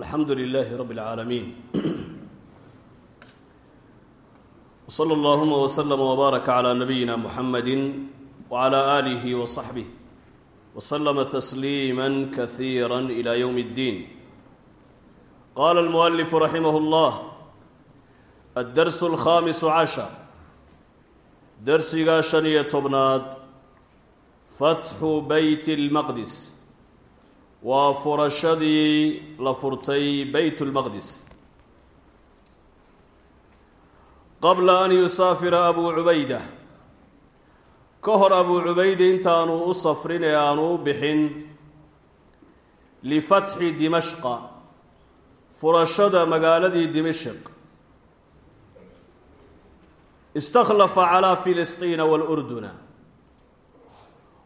alxamdu lilaahi rabi اlcaalamiin wsala allahuma wslama wbaaraka calaa nabiyina muxamadi wcala aalihi wasaxbih waslama tasliima kasiira ila ywm اddiin qala almualifu raximah اllah addarsu alkhamisu cashar darsigaa shan iyo tobnaad fatxu beyt اlmaqdis waa furashadii la furtay beyt اlmaqdis qabla an yusaafira abuu cubayda. Ka hor abuu cubayda intaanu u safrin ee aanu u bixin lifatxi dimashqa furashada magaaladii dimashq. Istakhlafa calaa filistiina wاlurduna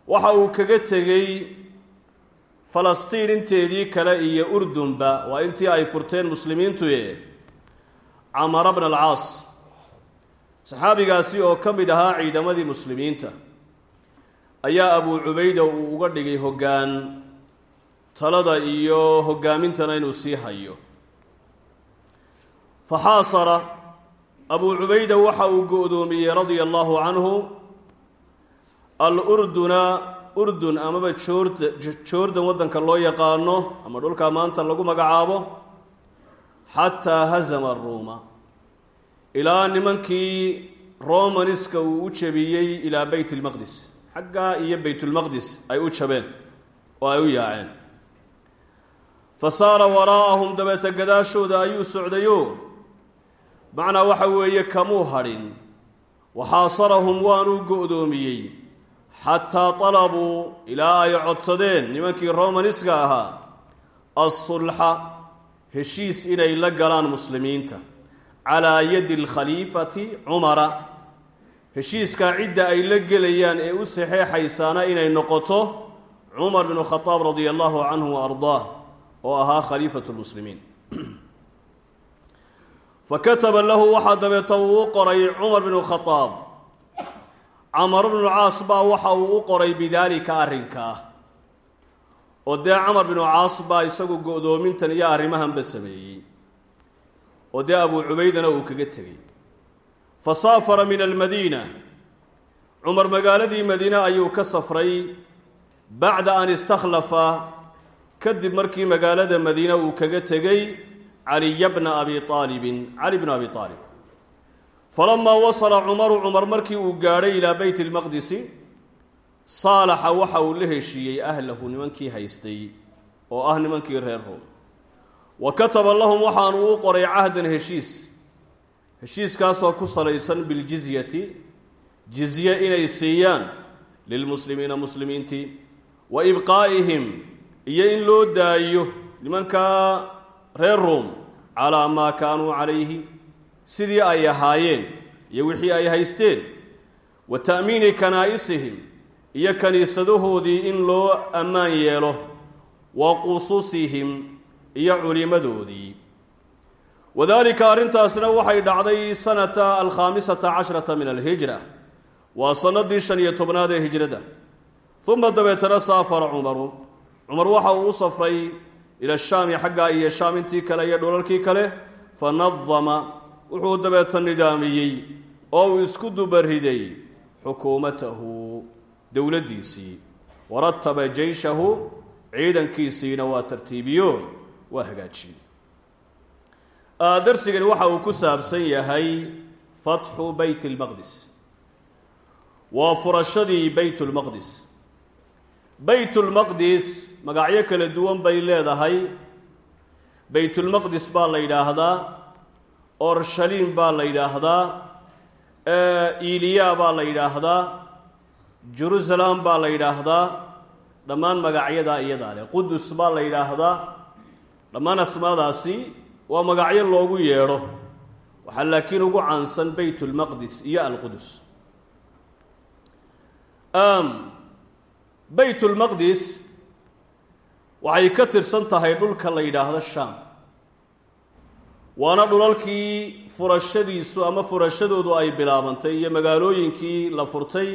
waxa uu kaga tegey falastiin inteedii kale iyo urdunba waa intii ay furteen muslimiintu e camara bna alcaas saxaabigaasi oo ka mid ahaa ciidamadii muslimiinta. Ayaa abuu cubayda uu uga dhigay hoggaan talada iyo hogaamintana inuu sii hayo. Faxaasara abuu cubayda waxa uu go-doomiyey radia allahu canhu alurduna urdun amaba joorda joordan waddanka loo yaqaano ama dhulkaa maanta lagu magacaabo xataa hazama aruuma ilaa nimankii romaniska uu u jabiyey ilaa beyt lmaqdis xaggaa iyo beytulmaqdis ay u jabeen oo ay u yaaceen. Fa saara waraa'ahum dabeeta gadaashooda ayuu socdayo. Macnaa waxa weeye kamuu hadhin. Waxaasarahum waanuu go-doomiyey xataa talabuu ilaa ay codsadeen. Nimankii romaniska ahaa alsulxa heshiis inay la galaan muslimiinta. Calaa yadi alkhaliifati cumara. Heshiiskaa cidda ay la gelayaan ee u saxeexaysaana inay noqoto cumar bnu khadaab radia allahu canhu wa ardaah oo ahaa khaliifatu lmuslimiin fa kataba lahu waxaa dabeeta uu u qoray cumar bnu khadaab camar bnu caas baa waxa uu u qoray bidaalika arrinkaa oo dee camar binu caas baa isagu go-doomintan iyo arrimahanba sameeyey. Oo dee abuu cubaydana uu kaga tegey. Fa saafara min almadiina. Cumar magaaladii madiine ayuu ka safray bacda an istakhlafa. Kadib markii magaalada madiine uu kaga tegey caliya bna abi aalibin cali bna abi aalib falamaa wasala cumaru cumar markii uu gaadhay ilaa beyt lmaqdisi saalaxa waxa uu la heshiiyey ahlahu nimankii haystay oo ah nimankii reer room wa kataba lahum waxaanu u qoray cahdan heshiis. Heshiiskaasoo ku salaysan biljizyati jizye inay siiyaan lilmuslimiina muslimiintii wa ibqaa'ihim iyo in loo daayo nimankaa reer room calaa maa kaanuu calayhi sidii ay ahaayeen iyo wixii ay haysteen. Wa ta'miini kanaa'isihim iyo kiniisadahoodii in loo ammaan yeelo. Wa qususihim iyo culimadoodii wadaalika arrintaasna waxay dhacday sanata alkhaamisata cashrata min alhijra. Waa sanadii shan iyo tobnaad ee hijrada. Uma dabeetana saafara cumaru cumar waxa uu u safray ila shaami xaggaa iyo shaam intii kale iyo dholalkii kale fa nadama wuxuu dabeeta nidaamiyey oo uu isku dubariday xukuumatahu dowladdiisii warataba jeyshahu ciidankiisiina waa tartiibiyo waa hagaajiyey darsigani waxa uu ku saabsan yahay fatxu beyt اlmaqdis waa furashadii beyt اlmaqdis beyt اlmaqdis magacyo kala duwan bay leedahay beytulmaqdis baa la yidhaahdaa orshaliim baa la yidhaahdaa iliya baa la yidhaahdaa jerusalem baa la yidhaahdaa dhammaan magacyadaa iyadaa leh. Qudus baa la yidhaahdaa dhammaan asmaadaasi waa magacyo loogu yeedho. Waxaa laakiin ugu caansan beyt lmaqdis iyo alqudus beyt lmaqdis waxay ka tirsan tahay dhulka la yidhaahdo shaam waana dhulalkii furashadiisu ama furashadoodu ay bilaabantay iyo magaalooyinkii la furtay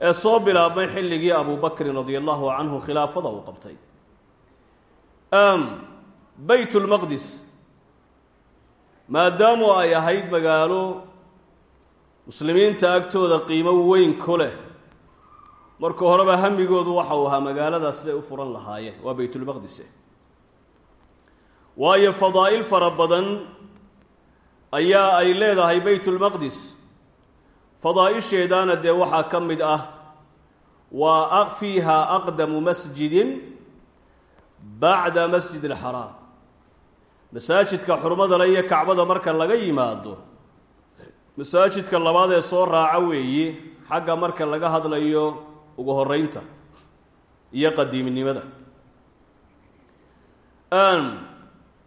ee soo bilaabmay xilligii abubakrin radia allahu canhu khilaafada uu qabtay. Baytulmaqdis maadaamu ay ahayd magaalo muslimiinta agtooda qiimo weyn ku leh marka horeba hamigoodu waxa uu ahaa magaaladaas siday u furan lahaayeen waa baytulmaqdise waayo fadaa'il fara badan ayaa ay leedahay baytulmaqdis fadaa'isheedaana dee waxaa ka mid ah waa fiiha aqdamu masjidin bacda masjid alxaraam masaajidka xurmadale iyo kacbada marka laga yimaado masaajidka labaad ee soo raaca weeye xagga marka laga hadlayo ugu horeynta iyo qadiiminimada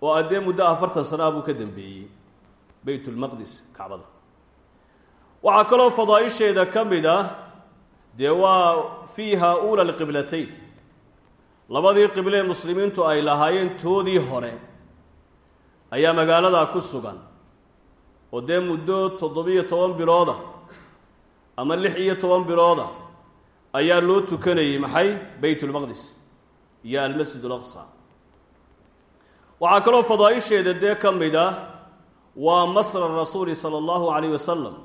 oo addee muddo afartan sana ah buu ka dambeeyey baytulmaqdis kacbada waxaa kaloo fadaa'isheeda ka mid ah dee waa fiiha uula alqiblatayn labadii qible ee muslimiintu ay lahaayeen toodii hore ayaa magaaladaa ku sugan oo dee muddo toddobiyo toban bilooda ama lix iyo toban bilooda ayaa loo tukanayey maxay? Baytulmaqdis iyo almasjid alaqsa waxaa kaloo fadaa'isheeda dee ka mid ah waa masra rasuuli sala allahu calayh wasalam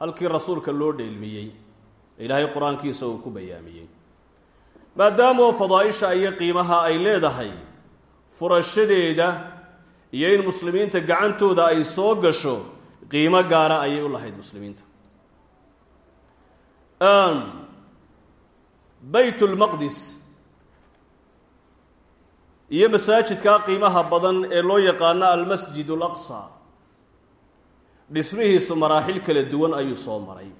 halkii rasuulka loo dheelmiyey. Ilaahay qur'aankiisa uu ku bayaamiyey. Maadaamoo fadaa'isha iyo qiimaha ay leedahay furashadeeda iyo in muslimiinta gacantooda ay soo gasho qiimo gaara ayay u lahayd muslimiinta. Baytulmaqdis iyo masaajidkaa qiimaha badan ee loo yaqaano almasjid alaqsa dhismihiisu maraaxil kala duwan ayuu soo maray.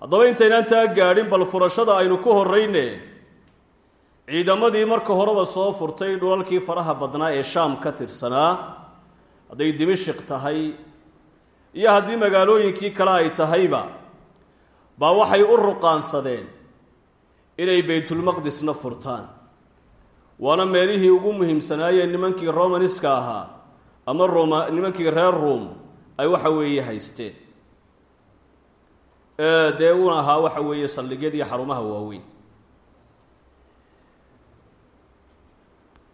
Haddaba intaynaan taa gaadhin bal furashada aynu ku horrayne ciidamadii marka horeba soo furtay dhulalkii faraha badnaa ee shaam ka tirsanaa hadday dimashik tahay iyo haddii magaalooyinkii kale ay tahayba baa waxay u ruqaansadeen inay baytulmaqdisna furtaan waana meelihii ugu muhiimsanaayeen nimankii romaniska ahaa ama roma nimankii reer ruom ay waxa weeye haysteen dee una ahaa waxa weeye saldhigyadii xarumaha waaweyn.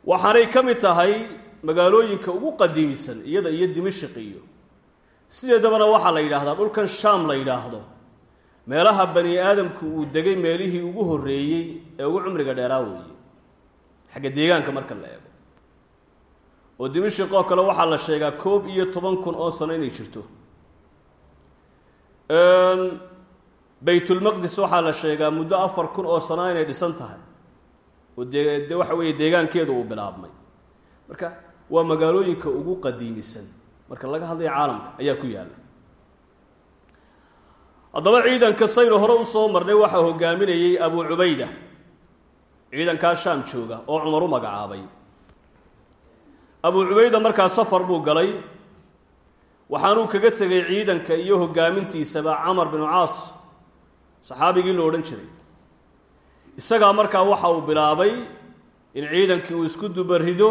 Waxaanay ka mid tahay magaalooyinka ugu qadiimisan iyada iyo dimashik iyo. Sideedabana waxaa la yidhaahdaa? Dhulkan shaam la yidhaahdo. Meelaha bani aadamku uu degay meelihii ugu horreeyey ee ugu cumriga dheeraa weeye xagga deegaanka marka la eego. Oo dimashik oo kale waxaa la sheegaa koob iyo toban kun oo sano inay jirto. Baytulmaqdis waxaa la sheegaa muddo afar kun oo sano inay dhisan tahay. Oo dee de waxa weeye deegaankeedu uu bilaabmay. Marka waa magaalooyinka ugu qadiimisan. Marka laga hadlaya caalamka ayaa ku yaalla. Haddaba ciidanka saynu hore u soo marnay waxaa hogaaminayey abu cubayda ciidankaa shaam jooga oo cumar u magacaabay. Abu cubayda markaa safar buu galay. Waxaanuu kaga tegay ciidanka iyo hogaamintiisaba camar binu caas saxaabigii lo odhan jiray. Isagaa markaa waxa uu bilaabay in ciidankii uu isku dubarido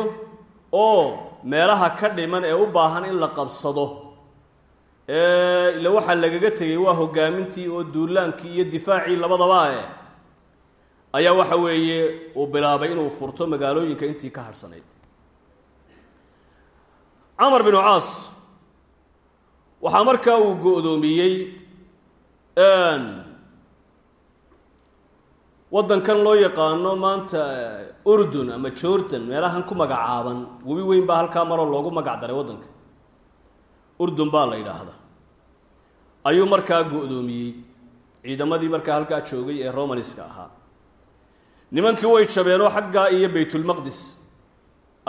oo meelaha ka dhiman ee u baahan in la qabsado. Ila waxaa lagaga tegay waa hogaamintii oo duulaankii iyo difaacii labadaba eh ayaa waxa weeye uu bilaabay inuu furto magaalooyinka intii ka hadhsanayd camar binu caas waxaa markaa uu go-doomiyey waddankan loo yaqaano maanta urdun ama jordan meelahan ku magacaaban webi weyn baa halkaa maroo loogu magac daray waddanka. Urdun baa la yidhaahda ayuu markaa go-doomiyey. Ciidamadii markaa halkaa joogay ee romaniska ahaa nimankii way jabeenoo xaggaa iyo baytulmaqdis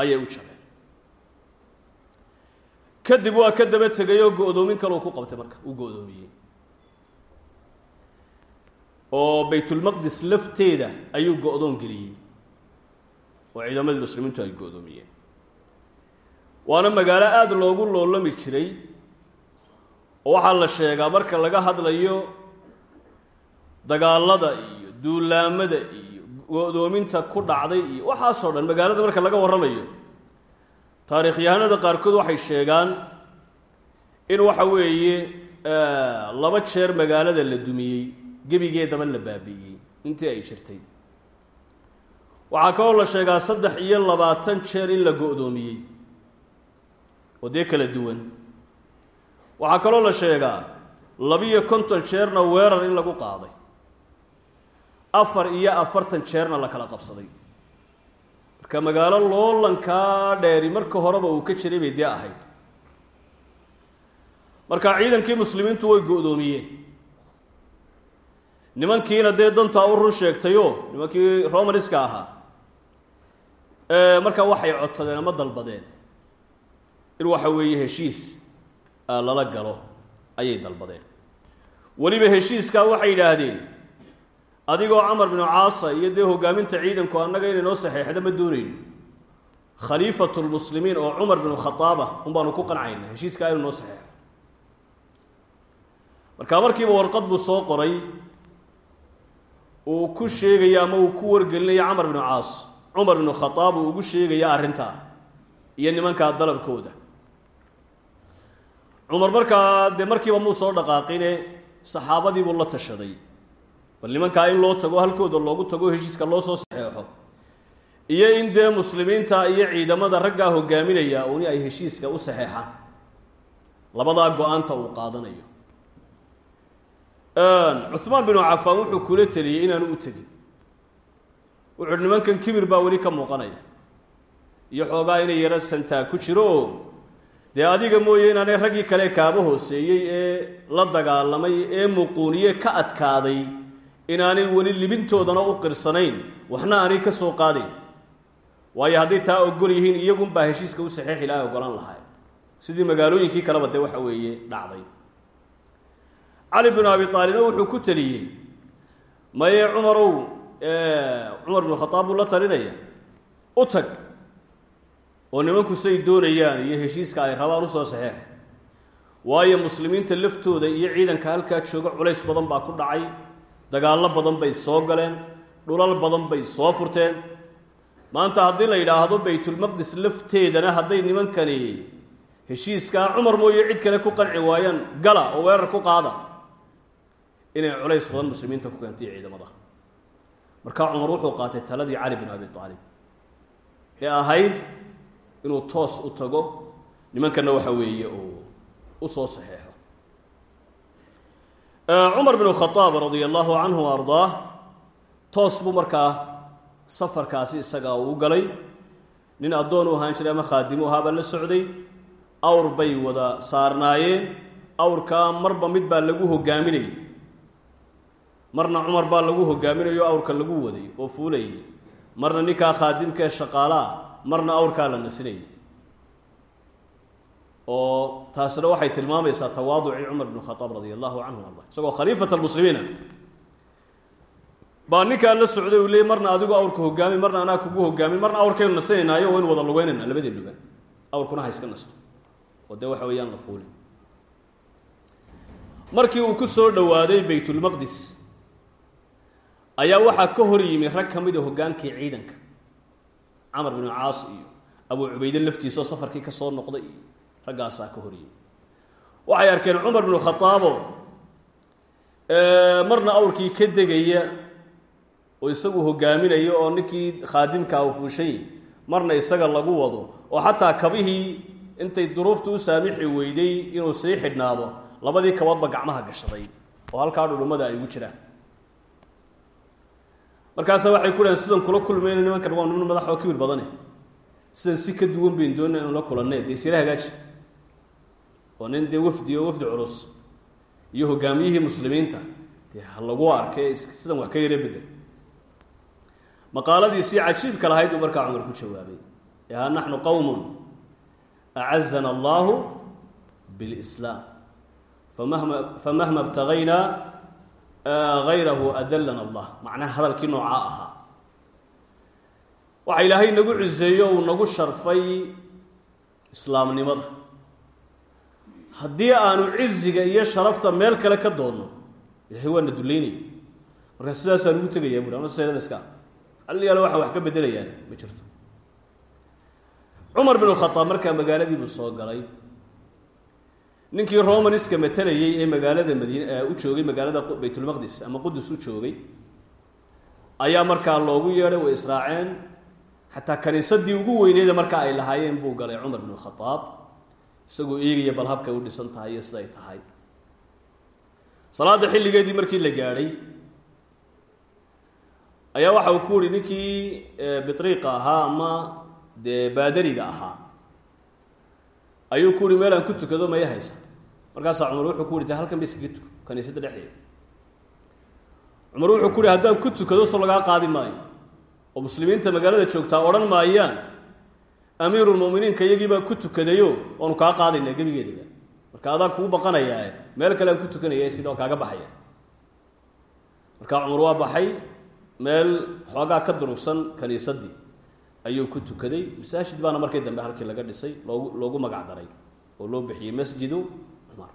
ayay u jabeen. Kadib waa ka daba tegay oo go-doomin kale ku qabtay marka uu go-doomiyey. Oo baytulmaqdis lafteeda ayuu go-doon geliyey oo ciidamadii muslimiintu ay go-doomiyeen. Waana magaalo aada loogu loolami jiray oo waxaa la sheegaa marka laga hadlayo dagaalada iyo duulaamada iyo go-doominta ku dhacday iyo waxaasoo dhan magaalada marka laga warramayo taarikhyahanada qaarkood waxay sheegaan in waxa weeye laba jeer magaalada la dumiyey gebigeedaba la baabi'iyey intii ay jirtay. Waxaa kaloo la sheegaa saddex iyo labaatan jeer in la go-doomiyey oo dee kala duwan. Waxaa kaloo la sheegaa labiyo konton jeerna weerar in lagu qaaday afar iyo afartan jeerna la kala qabsaday marka magaalo loolankaa dheeri marka horeba uu ka jiray bay dee ahayd. Marka ciidankii muslimiintu way go-doomiyeen. Nimankiina dee dantaa u run sheegtayoo nimankii romanska ahaa markaa waxay codsadeen ama dalbadeen in waxa weeye heshiis lala galo ayay dalbadeen. Weliba heshiiskaa waxay yidhaahdeen adigoo camar binu caasa iyo dee hogaaminta ciidanku annaga inay noo saxeexda ma doonayno khaliifatu lmuslimiin oo cumar binu khadaaba un baanu ku qancayna heshiiskaa inuu noo saxeexo markaa markiiba warqad buu soo qoray uu ku sheegaya ama uu ku wargelinayo camar binu caas. Cumar binu khadaab uu ugu sheegaya arrintaa iyo nimankaa dalabkooda. Cumar markaa dee markiiba muu soo dhaqaaqine saxaabadii buu la tashaday bal nimankaa in loo tago halkooda loogu tago heshiiska loo soo saxeexo iyo in dee muslimiinta iyo ciidamada raggaa hogaaminaya uni ay heshiiska u saxeexaan labadaa go'aanta uu qaadanayo. Cuhmaan binu cafaan wuxuu kula teliyey inaanu u tegin wuxuu nimankan kibir baa weli ka muuqanaya. Iyo xoogaa inay yaro santaa ku jiro. Oo dee adiga mooye inaanay raggii kale kaaba hooseeyey ee la dagaalamay ee muquuniye ka adkaaday inaanay weli libintoodana u qirsanayn waxna aanay ka soo qaadayn waayo hadday taa ogol yihiin iyagunbaa heshiiska u saxeexi lahay ogolan lahay sidii magaalooyinkii kaleba dee waxa weeye dhacday. Cali binu abi aalibna wuxuu ku teliyey maye cumarow cumar binu khadaab buu la talinaya u tag oo nimanku say doonayaan iyo heshiiska ay rabaan u soo saxeexa waayo muslimiinta laftooda iyo ciidanka halkaa jooga culays badan baa ku dhacay dagaallo badan bay soo galeen dhulal badan bay soo furteen. Maanta haddii la yidhaahdo baytulmaqdis lafteedana hadday nimankani heshiiskaa cumar mooye cid kale ku qanci waayaan gala oo weerar ku qaada. Inay culays badan muslimiinta ku keentay ciidamada. Markaa cumar wuxuu qaatay taladii cali bin abi aalib ee ahayd inuu toos u tago nimankana waxa weeye uu u soo saxeexo cumar binu khadaab radia allahu canhu ardaah toos buu markaa safarkaasi isagaa uu galay. Nin addoon u ahaan jiray ama khaadimu ahaabaa la socday. Awr bay wada saarnaayeen. Awrkaa marba mid baa lagu hogaaminayay marna cumar baa lagu hogaaminayo awrka lagu waday oo fuulayay marna ninkaa khaadimka ee marna awrkaa la nasinayay oo taasina waxay tilmaamaysaa tawaaducii cumar bn khadaab radia allahu canhu arda isagoo khaliifat almuslimiina. Baa ninkaa la socday uu leeyay marna adigu awrka hogaami marna anaa kugu hogaamin marna awrkaynu nasinaynaayo waynu wada lugeynayna labadee lugan awrkuna ha iska nasto. Oo dee waxa weeyaan la fuulin markii uu ku soo dhowaaday baytulmaqdis ayaa waxaa ka hor yimi rag ka mida hogaankii ciidanka. Camar binu caas iyo abuu cubayde laftiisao safarkii ka soo noqday. iyo raggaasaa ka hor yimi waxay arkeen cumar binu khadaabo marna awrkii ka degaya oo isagu hogaaminaya oo ninkii khaadimkaa u fuushay marna isaga lagu wado oo xataa kabihii intay duruufta u saamixi weyday inuu sii xidhnaado labadii kaboodba gacmaha gashaday oo halkaa dhudhummada ay ugu jiraan. Markaasa waxay ku dhahen sidan kula kulmayna nimankan waa niman madax oo kibir badane. Sidan si ka duwan bayn doona inu la kulanne dee sila hagaaji oo nin dee wafdi oo wafdi culus iyo hogaamiyihii muslimiinta dee lagu arkay sidan wax ka yare bedel. Maqaaladiisii cajiibka lahayd uu markaa cumar ku jawaabay yaha naxnu qowmun acazana allahu bilslaam famahma famahma ibtagaynaa hayrahu adallana allah macnaha hadalkii noocaa ahaa. Waxa ilaahay nagu ciseeyo uu nagu sharfay islaamnimada haddii aanu ciziga iyo sharafta meel kale ka doonno ilahay waa na dullaynaya markaa sidaasaan ugu tegaya bui ama iska hal yaalo waxaan wax ka beddelayaan ma jirto. Cumar binu khadaab markaa magaaladiibuu soo galay. Ninkii romaniska matelayey ee magaalada madiine u joogay magaalada baytulmaqdis ama qudus u joogay ayaa markaa loogu yeedhay way israaceen. Xataa kaniisadii ugu weyneeda markaa ay lahaayeen buu galay cumar bn khadaab isagoo eegaya bal habkay u dhisan tahay iyo siday tahay. Salaada xilligeedii markii la gaadhay ayaa waxa uu ku yihi ninkii bitriiqa ahaa ama dee baadariga ahaa? Ayuu ku yihi meel aan ku tukado maya haysa. Markaasaa cumar wuxuu ku yihi de halkan ba tuko kaniisadda dhexdeeda. Cumar wuxuu ku yihi haddaan ku tukado so lagaa qaadi maayo. Oo muslimiinta magaalada joogtaa odhan maayaan amiirulmuminiinka iyagii baa ku tukadayo waanu kaa qaadaynaa gebigeedaba marka adaan kugu baqanayaa meel kale aan ku tukanaya iskid oo kaaga baxaya markaa cumar waa baxay meel xoogaa ka durugsan kaniisadii ayuu ku tukaday. Masaajid baana markii dambe halkii laga dhisay loogu loogu magac daray oo loo bixiyey masjidu cumar.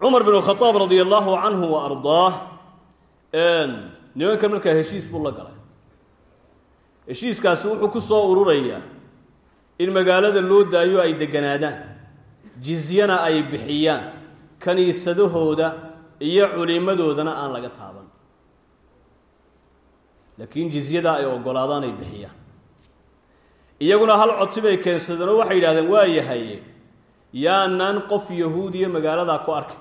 Cumar bin khadaab radia allahu canhu wa ardaah nimankan markaa heshiis buu la galay heshiiskaasi wuxuu ku soo ururayaa in magaalada loo daayo ay deganaadaan jizyana ay bixiyaan kaniisadahooda iyo culimadoodana aan laga taaban. Laakiin jizyada ay ogolaadaan ay bixiyaan. Iyaguna hal codsi bay keensadeen oo waxay yidhahdeen waa yahaye yaanaan qof yahuudiya magaaladaa ku arkin.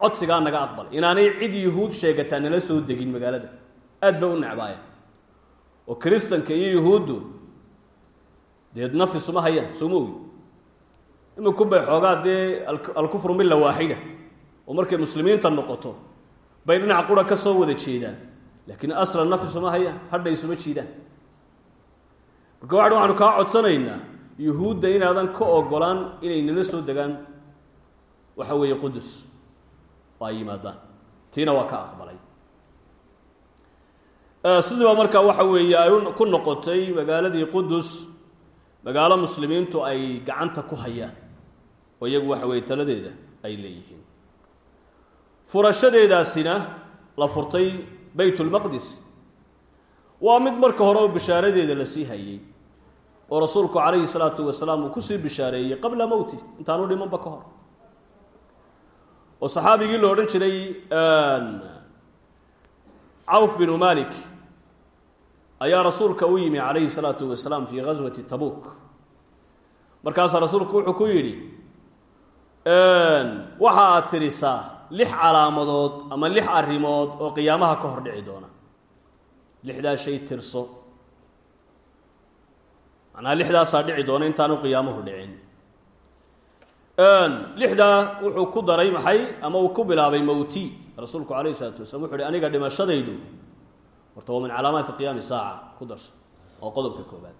Codsigaa naga aqbal. Inaanay cid yuhuud sheegataa nala soo degin magaalada. Aad bay u necbaayeen oo kiristanka iyo yuhuuddu dee nafisuma hayaan soo ma ogi. Iminkun bay xoogaa dee alkufru milla waaxida oo markay muslimiinta noqoto bay dhinac qura ka soo wada jeedaan. Laakiin aslan nafisuma hayaan hadha isuma jiidaan marka waxan waxaanu kaa codsanaynaa yuhuudda inaadan ka ogolaan inay nala soo degaan waxa weeye qudus oo ay yimaadaan. Tiina waa ka aqbalay sidiiba markaa waxa weeye ay ku noqotay magaaladii qudus magaalo muslimiintu ay gacanta ku hayaan oo iyagu waxa weeye taladeeda ay leeyihiin. Furashadeedaasina la furtay baytulmaqdis waa mid marka hore oo bishaaradeeda la sii hayay oo rasuulku calayhi salaatu wasalaam uu ku sii bishaareeyey qabla mowti intaanu dhimanba ka hor. Oo saxaabigii la odhan jiray cawf binu malik ayaa rasuulka u yimi calayhi salaatu wasalaam fii ghaswati tabuuk markaasaa rasuulku wuxuu ku yidhi waxa aad tirisaa lix calaamadood ama lix arrimood oo qiyaamaha ka hor dhici doona. Lixdaa shay tirso. Macnaha lixdaasaa dhici doona intaanu qiyaamuhu dhicin. Lixdaa wuxuu ku daray maxay ama uu ku bilaabay mowti rasuulku calayhi isalaatu wasalaam wuxu uhi aniga dhimashadaydu horta waa min calaamaati qiyaami saaca ku darso waa qodobka koobaad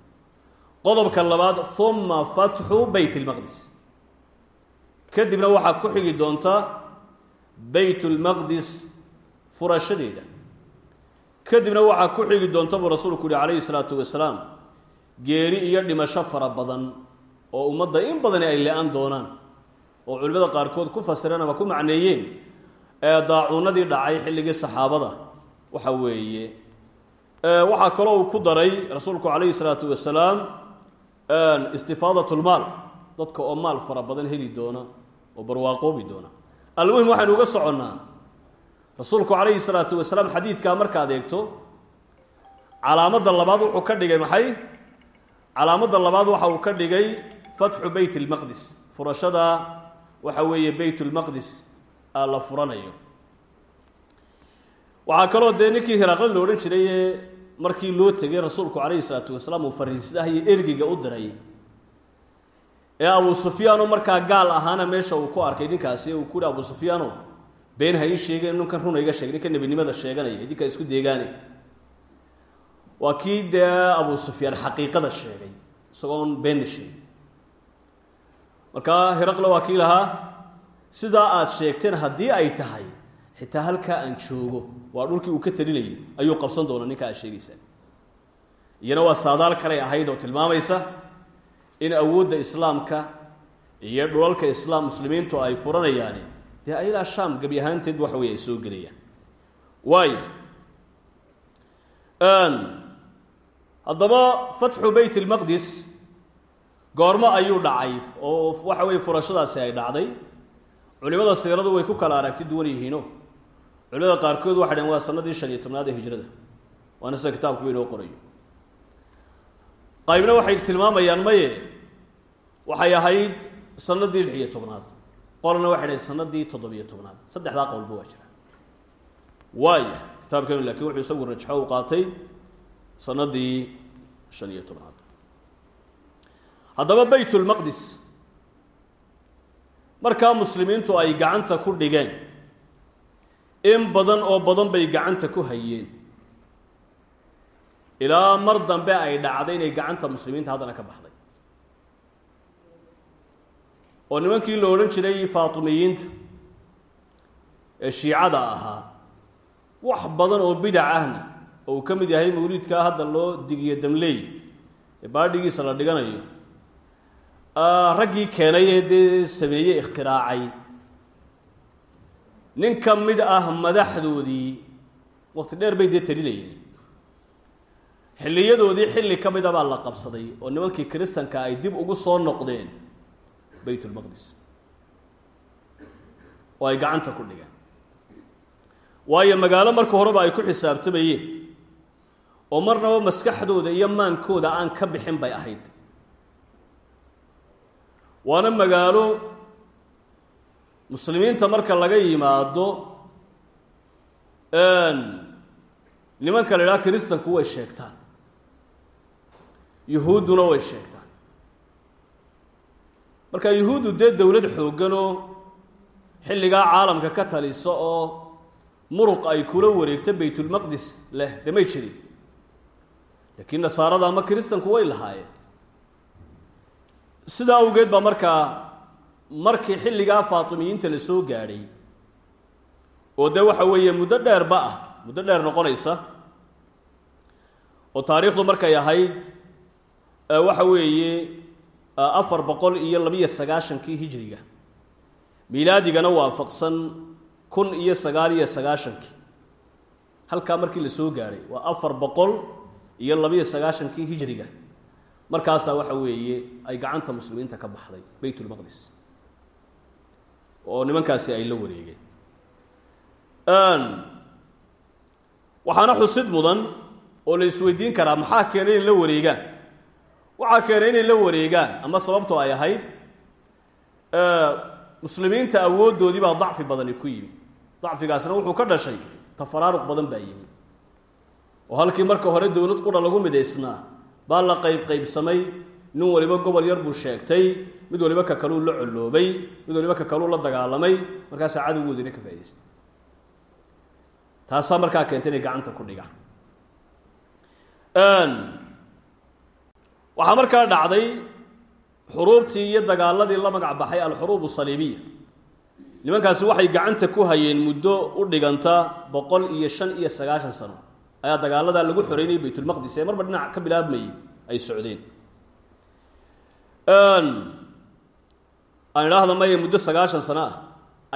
qodobka labaad uma fatxu beyt lmaqdis kadibna waxaa ku xigi doonta beyt lmaqdis furashadeeda. Kadibna waxaa ku xigi doonta buu rasuulku yihi calayhi salaatu wasalaam geeri iyo dhimasho fara badan oo ummadda in badani ay le-an doonaan oo culimmada qaarkood ku fasireen ama ku macneeyeen ee daacuunadii dhacay xilligii saxaabada. Waxa weeye waxaa kaloo uu ku daray rasuulku calayhi salaatu wasalaam istifaadat lmaal dadka oo maal fara badan heli doona oo barwaaqoobi doona. Almuhim waxaynu uga soconnaa rasuulku calayhi salaatu wasalaam xadiidkaa markaad eegto calaamadda labaad wuxuu ka dhigay maxay? Calaamadda labaad waxa uu ka dhigay fatxu beyt lmaqdis furashada waxa weeye beyt lmaqdis la furanayo waxaa kaloo dee ninkii hiraaqle la odhan jiray ee markii loo tegay rasuulku calayhi salaatu wasalaam uu fariinsadaha iyo ergiga u diray ee abu sufyaano markaa gaal ahaana meesha uu ku arkay ninkaasi uu ku yihi abu sufyaano been ha ii ninkan runa iga sheegay ninkan nebinimada sheeganaya idinkaa isku deegaane waa kii dee abu sufyaan xaqiiqada sheegay isagoon beenna sheegin markaa hiraqle waa kii lahaa sidaa aad sheegteen haddii ay tahay xitaa halkaa aan joogo waa dhulkii uu ka talinayay ayuu qabsan doonaa ninka aad sheegaysaan iyana waa saadaal kaley ahayd oo tilmaamaysa in awoodda islaamka iyo dhulalka islaam muslimiintu ay furanayaani dee ilaa shaam gebi ahaanteed waxa weye ay soo gelayaan. Waayo haddaba fatxu beyt lmaqdis goormo ayuu dhacay oo waxa weye furashadaasi ay dhacday. Culimada siiradu way ku kala aragti duwan yihiino culimada qaarkood waxay dhaheen waa sanadii shan iyo tobnaad ee hijrada. Waana sida kitaabku inoo qorayo. Qaybna waxay tilmaamayaan maye waxay ahayd sanadii lix iyo tobnaad qolna waxay dhahen sanadii toddobiyo tobnaad. Saddexdaa qowlba waa jira waaya kitaabkeenu laakiin wuxuu isagu rajaxo u qaatay sanadii shan iyo tobnaad. Haddaba bayt lmaqdis markaa muslimiintu ay gacanta ku dhigeen in badan oo badan bay gacanta ku hayeen. Ilaa mar dambe ay dhacday inay gacanta muslimiinta haddana ka baxday. Oo nimankii la odhan jiray faatimiyiinta ee shiicada ahaa wax badan oo bidac ahna oo ka mid yahay mawliidkaa hadda loo digiyo damleey ee baadhigiisa la dhiganayo raggii keenay ee dee sameeyey ikhtiraacay nin ka mid ah madaxdoodii waqti dheer bay dee talinayeen xilliyadoodii xilli ka mida baa la qabsaday oo nimankii kiristanka ay dib ugu soo noqdeen bayt lmaqdis oo ay gacanta ku dhigeen waayo magaalo marka horeba ay ku xisaabtamayeen. Oo marnaba maskaxdooda iyo maankooda aan ka bixin bay ahayd. Waana magaalo muslimiinta marka laga yimaado nimanka la idhaha kiristanku way sheegtaan. Yuhuudduna way sheegtaan. Marka yuhuuddu dee dowlad xoogganoo xilligaa caalamka ka talisa oo muruq ay kula wareegta baytulmaqdis leh dee may jirin laakiin nasaarada ama kiristanku way lahaayeen. Sidaa awgeed baa markaa markii xilligaa faatimiyiinta la soo gaadhay oo dee waxa weeye muddo dheerba ah muddo dheer noqonaysa oo taariikhdu markay ahayd waxa weeye afar boqol iyo labiyo sagaashankii hijriga milaadigana waafaqsan kun iyo sagaal iyo sagaashankii. Halkaa markii la soo gaadhay waa afar boqol iyo labiyo sagaashankii hijriga. Markaasaa waxa weeye ay gacanta muslimiinta ka baxday bayt ulmaqdis oo nimankaasi ay la wareegeen. Waxaana xusid mudan oo la isweydiin karaa maxaa keenay inay la wareegaan waxaa keenay inay la wareegaan ama sababtoo ay ahayd muslimiinta awooddoodii baa dacfi badani ku yimi. Dacfigaasna wuxuu ka dhashay tafaraaruq badan baa yimi. Oo halkii marka hore dowlad qura lagu midaysnaa baa la qayb qaybsamay nin waliba gobol yar buu sheegtay mid waliba ka kaluu la colloobay mid waliba ka kaluu la dagaalamay markaasaa cadowgoodina ka faa'idaystay taasaa markaa keentay inay gacanta ku dhigaan. Waxaa markaa dhacday xuruubtii iyo dagaaladii la magac baxay alxuruub asaliibiya nimankaasi waxay gacanta ku hayeen muddo u dhiganta boqol iyo shan iyo sagaashan sano. Ayaa dagaaladaa lagu xoreynayay baytulmaqdis ee marba dhinac ka bilaabmayay ay socdeen aan idhaahda maya muddo sagaashan sano ah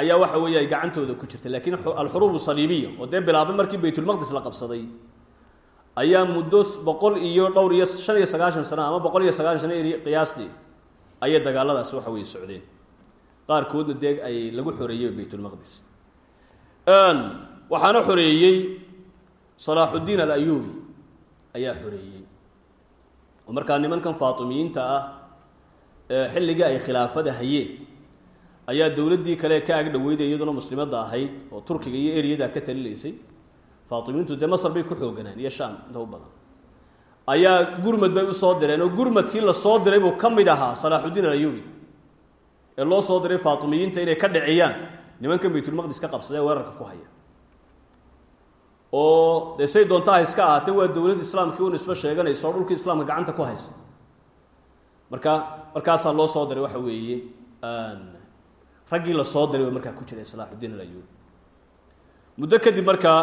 ayaa waxa weeye ay gacantooda ku jirtay laakiin alxuruub asaliibiya oo dee bilaabay markii baytulmaqdis la qabsaday ayaa muddo boqol iyo dhowr iyo shan iyo sagaashan sano ama boqol iyo sagaashan sano qiyaastii ayay dagaaladaasi waxa weeye socdeen. Qaarkoodna dee ay lagu xoreeyey baytulmaqdis waxaana xoreeyey salaaxuddiin alayuubi ayaa xoreeyey. Oo markaa nimankan faatimiyiinta ah xilligii ay khilaafada hayeen. Ayaa dowladdii kale ka agdhaweyday iyaduna muslimadda ahayd oo turkiga iyo eriyada ka talilaysay. Faatimiyiintu dee masar bay ku xooganaan iyo shaam inta u badan. Ayaa gurmad bay u soo direen oo gurmadkii la soo diray buu ka mid ahaa salaaxuddiin alayuubi ee loo soo diray faatimiyiinta inay ka dhiciyaan nimankan baytulmaqdis ka qabsadee weerarka ku haya oo dee say doontaha iska ahaatee waa dowladd islaamkii u nisbo sheeganaysa oo dhulkii islaamka gacanta ku haysa marka markaasaa loo soo diray waxa weeye raggii la soo diray ba markaa ku jiray salaaxuddiin alayuubi muddo kadib markaa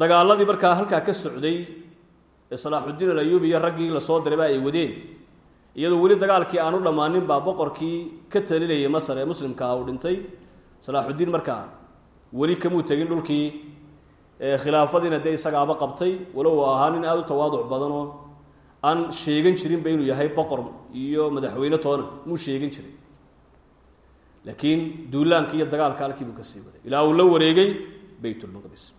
dagaaladii markaa halkaa ka socday ee salaaxuddiin alayuubi iyo raggii la soo dirayba ay wadeen. Iyadoo weli dagaalkii aan u dhammaanin baa boqorkii ka talinayay masar ee muslimka ah uu dhintay. Salaaxuddiin markaa weli kamuu tegin dhulkii khilaafadiina dee isagaaba qabtay walow uu ahaa nin aada u tawaaduc badanoo aan sheegan jirinba inuu yahay boqor iyo madaxweyne toona muu sheegan jirin laakiin duulaanka iyo dagaalka halkii buu ka sii waday. Ilaa uu la wareegay bayt lmaqdis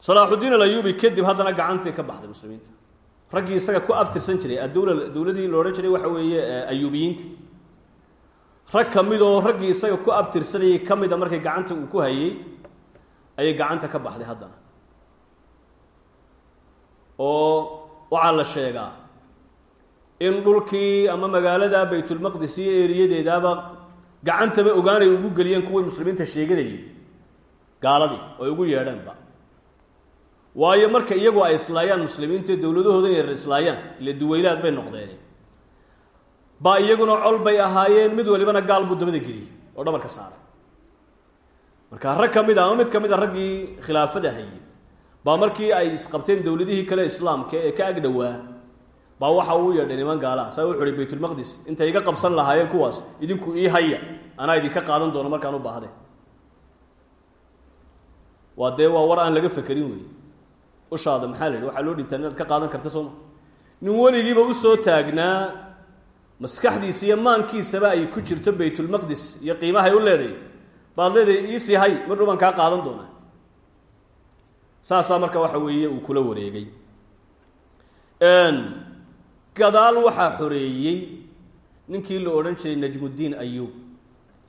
salaaxudiin alayubi kadib haddana gacantii ka baxday muslimiinta. Raggii isaga ku abtirsan jiray adowla dowladii la odhan jiray waxa weeye ayuubiyiinta rag ka oo raggii isaga ku abtirsanayay ka mida markay gacanta uu ku hayay ayay gacanta ka baxday haddana. Oo waxaa la sheegaa in dhulkii ama magaalada baytulmaqdis iyo eriyadeedaaba gacantaba ogaanay ugu geliyeen kuwii muslimiinta sheeganayay gaaladii oo ay ugu yeedheenba waayo marka iyagu ay islaayaan muslimiinta dowladahooda inay islaayaan ile duweylaad bay noqdeen baa iyaguna col bay ahaayeen mid walibana gaal buu dabada geliyey oo dhabarka saaray. Marka rag ka mid a ama mid ka mid a raggii khilaafada hayay baa markii ay isqabteen dowladihii kale islaamka ee ka agdhowaa baa waxa uu yeedhay niman gaalaha saa wuxu uhi baytulmaqdis intay iga qabsan lahaayeen kuwaas idinku ii haya anaa idinka qaadan doono markaan u baahde. Waa dee waa war aan laga fekerin wey ushaada maxaa la yidhi? Waxaa loo dhintaa inaad ka qaadan karta sooma nin weligiiba u soo taagnaa maskaxdiisa iyo maankiisaba ay ku jirto baytulmaqdis iyo qiimahay u leedahay. Baad leedahay iisii hay mar dhow kaa qaadan doonaa saasaa marka waxa weeye uu kula wareegay. Gadaal waxaa xoreeyey ninkii la odhan jiray najmuddiin ayuub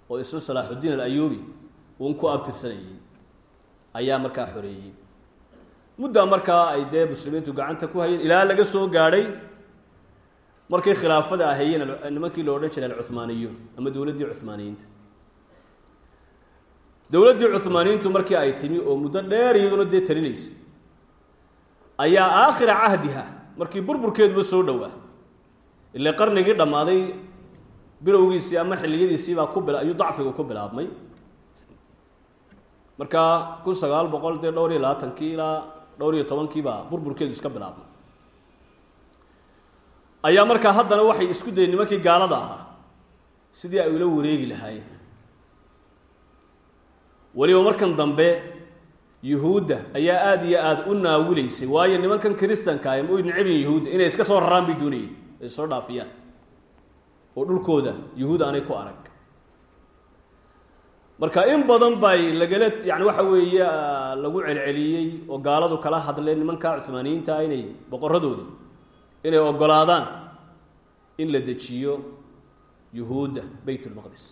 oo isna salaaxuddiin alayuubi uun ku abtirsanayay ayaa markaa xoreeyey. Muddaa markaa ay dee muslimiintu gacanta ku hayeen ilaa laga soo gaadhay markay khilaafada ahayeen nimankii la odhan jiray alcuhmaaniyuun ama dowladdii cuhmaaniyiinta dowladdii cuhmaaniyiintu markii ay timi oo muddo dheer iyaduna dee talinaysa ayaa aakhira cahdiha markii burburkeeduba soo dhowaa. Ile qarnigii dhammaaday bilowgiisii ama xilliyadiisiibaa ku bil ayuu dacfigu ku bilaabmay. Markaa kun sagaal boqol dee dhowr iyo labaatankii ilaa dhowr iyo tobankiibaa burburkeedu iska bilaabmay. Ayaa markaa haddana waxay isku dayeen nimankii gaalada ahaa. Sidii ay ula wareegi lahaayeen weliba markan dambe yuhuudda ayaa aada iyo aada u naawilaysay waayo nimankan kiristanka ay u necebin yuhuudda inay iska soo raraan bay doonayeen ay soo dhaafiyaan. Oo dhulkooda yuhuud aanay ku arag. Marka in badan bay lagala yani waxa weeye lagu celceliyey oo gaaladu kala hadleen nimanka cuhmaaniyiinta inay boqoradoodii inay ogolaadaan in la dejiyo yuhuudda bayt lmaqdis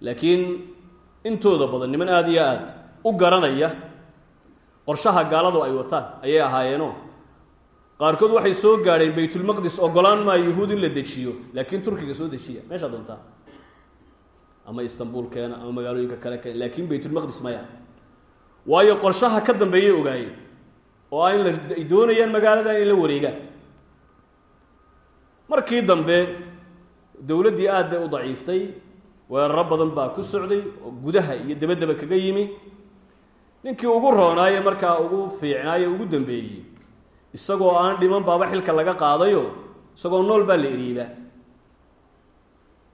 laakiin intooda badan niman aada iyo aad u garanaya qorshaha gaaladu ay wataan ayay ahaayeenoo. Qaarkood waxay soo gaadheen baytulmaqdis ogolaan maa yuhuud in la dejiyo laakiin turkiga soo dejiya. Meeshaa doontaa ama istanbul keena ama magaalooyinka kale keena laakiin baytulmaqdis maya. Waayo qorshaha ka dambeeyay ogaayeen oo ah doonayaan magaalada inay la wareegaan. Markii dambe dowladdii aad bay u daciiftay weeraro badan baa ku socday oo gudaha iyo dabadaba kaga yimi. Ninkii ugu roonaaye markaa ugu fiicnaaye ugu dambeeyey isagoo aan dhiman baaba xilka laga qaadayo isagoo nool baa la eriiba.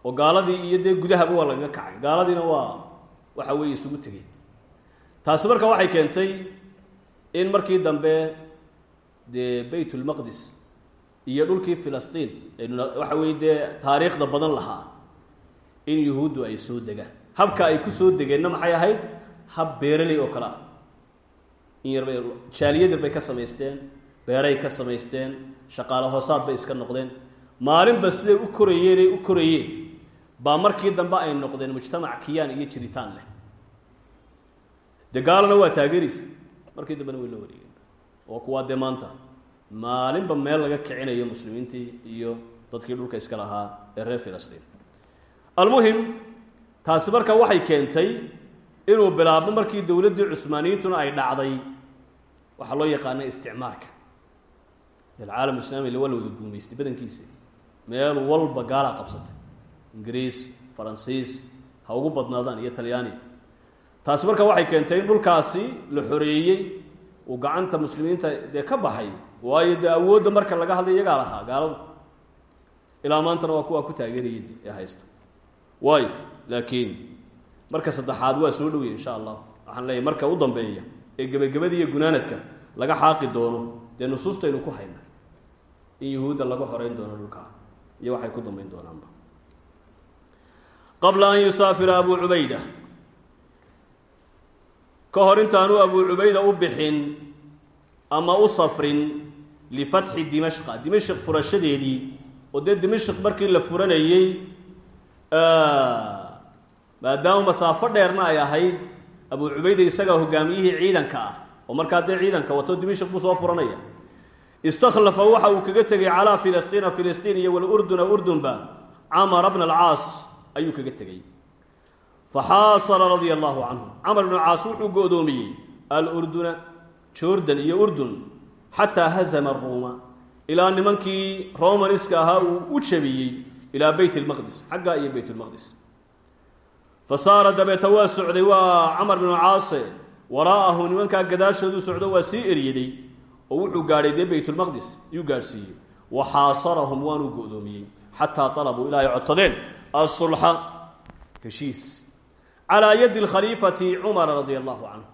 Oo gaaladii iyo dee gudahaba waa lagaga kacay. Gaaladiina waa waxa weeye isugu tegey. Taasi marka waxay keentay in markii dambe dee baytulmaqdis iyo dhulkii filistiin waxa weye dee taariikhda badan lahaa in yuhuuddu ay soo degaan. Habka ay ku soo degeenna maxay ahayd? Hab beeraley oo kale ah. In yarbay jaaliyadar bay ka samaysteen beeray ka samaysteen shaqaale hoosaad bay iska noqdeen. Maalinba siday u korayeen ay u korayeen? Baa markii dambe ay noqdeen mujtamac kiyaan iyo jiritaan leh. Dee gaalana waa taageeraysa. Markii dambena way la wareegeen oo kuwaa dee maanta maalinba meel laga kicinayo muslimiintii iyo dadkii dhulka iska lahaa ee reer filistiin almuhim taasi marka waxay keentay inuu bilaabmo markii dowladdii cusmaaniyiintuna ay dhacday waxaa loo yaqaana isticmaarka. Alcaalam islaami waa la wada guumaystay badankiisa. Meel walba gaalaa qabsatay. Ingiriis faransiis ha ugu badnaadaan iyo talyaani. Taasi marka waxay keentay in dhulkaasi la xoreeyey uu gacanta muslimiinta dee ka baxay waayo dee awoodda marka laga hadlay iyagaa lahaa gaaladu. Ilaa maantana waa kuwaa ku taageerayay ee haysta waayo laakiin marka saddexaad waa soo dhowya insha allah. Waxaan leeyahy marka u dambeeya ee gebagabada gunaanadka laga xaaqi doono dee nusuustaynu ku hayna in yuhuudda laga horeyn doono dhulkaa iyo waxay ku dambeyn doonaanba. Qabla an yusaafira abuu cubayda. Ka hor intaanu abuu cubayda u bixin ama u safrin lifatxi dimashqa. Dimashq furashadeedii oo dee dimashq markii la furanayey maadaama masaafo dheerna ay ahayd abuu cubayda isagaa hogaamiyihii ciidanka ah oo markaa dee ciidanka wato dimashq buu soo furanaya. Istakhlafa waxa uu kaga tegay calaa filistiina filistiin iyo walurduna urdunba camara bna alcaas ayuu kaga tegey faxaasara radia allahu canhu. Camar bnu caas wuxuu go-doomiyey alurduna jordan iyo urdun xataa hazama aruuma ilaa nimankii romaniska ahaa uu u jabiyey ilaa beyt lmaqdis xaggaa iyo beyt lmaqdis fa saara dabeeta waa socday waa camar binu caase waraa'ahu nimankaa gadaashoodu socdo waa sii eryaday oo wuxuu gaadhay dee beytulmaqdis yuu gaadhsiiyey. Wa xaasarahum waanuu go-doomiyey xataa alabuu ilaa ay codsadeen asulxa heshiis. Calaa yadi alkhaliifati cumara radia allahu canhu.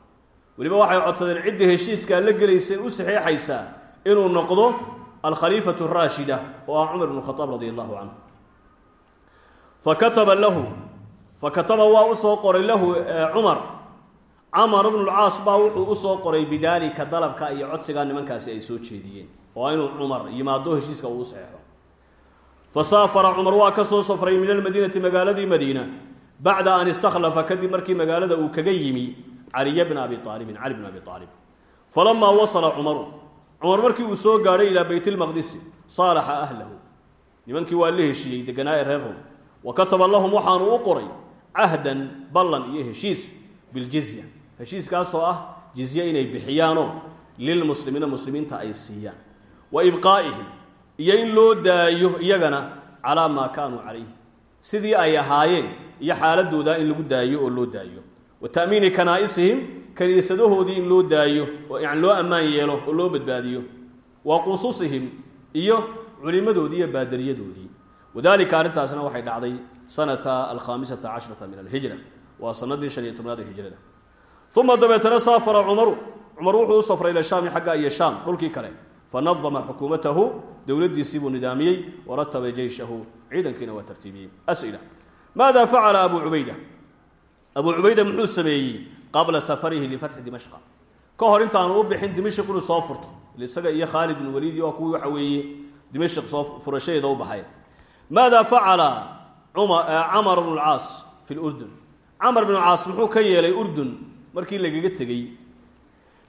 Weliba waxay codsadeen cidda heshiiskaa la gelaysa u saxeexaysaa inuu noqdo alkhaliifatu raashida oo ah cumar bnu khadaab radia allahu canhu fakataba lahu fakataba waa u soo qoray lahu cumar camar bnu lcaas baa wuxuu u soo qoray bidaalika dalabka iyo codsigaa nimankaasi ay soo jeediyeen oo inuu cumar yimaado heshiiska uu u saxeexo fa saafara cumar waa ka soo safray min almadiinati magaaladii madiina bacda an istakhlafa kadib markii magaalada uu kaga yimi caliya bna abi aalibin cali bn abi aalib falamaa wasala cumaru cumar markii uu soo gaadhay ilaa beyt lmaqdisi saalaxa ahlahu nimankii waa la heshiiyey deganaa ee wa kataba lahum waxaanu u qoray cahdan ballan iyo heshiis biljizya heshiiskaasoo ah jizye inay bixiyaanoo lilmuslimiina muslimiinta ay siiyaan. Wa ibqaa'ihim iyo in loo daayo iyagana calaa maa kaanuu calayhi. Sidii ay ahaayeen iyo xaaladooda in lagu daayo oo loo daayo. Wa ta'miini kanaa'isihim kaniisadahoodii in loo daayo yani loo ammaan yeelo oo loo badbaadiyo. Wa qususihim iyo culimadoodii iyo baadariyadoodii wadalika arrintaasna waxay dhacday sanata alkhaamisata cashrata min alhijra. Waa sanadii shan iyo tobnaad hijrada. Uma dabeetana saafara cumaru. Cumar wuxuu u safray ila shaami xagga iyo shaam dhulkii kale. Fanadama xukuumatahu dowladdiisii buu nidaamiyey warataba jeyshahu. Ciidankiina waa tartiibiyey. As'ila. Maada facala abu cubayda abuu cubayda muxuu sameeyey qabla safarihi lifatxi dimashqa. Ka hor intaanu u bixin dimashq inuu soo furto isaga iyo khaalid bin waliid waa kuwii waxa weeye dimashq soo furashadeeda u baxay maada facala camar bnu caas fi lurdun camar bnu caas muxuu ka yeelay urdun markii lagaga tegey.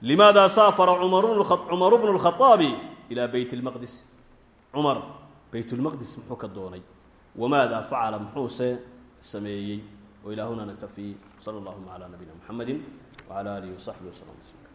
limaada saafara cumaru bnu lkhaaabi ilaa beyt lmaqdis cumar beytulmaqdis muxuu ka doonay. wamaada facala muxuuse sameeyey wailahuna nagtafi sala allahuma calaa nabiyina muxamadi wacala aalihi wasaxbihi waslm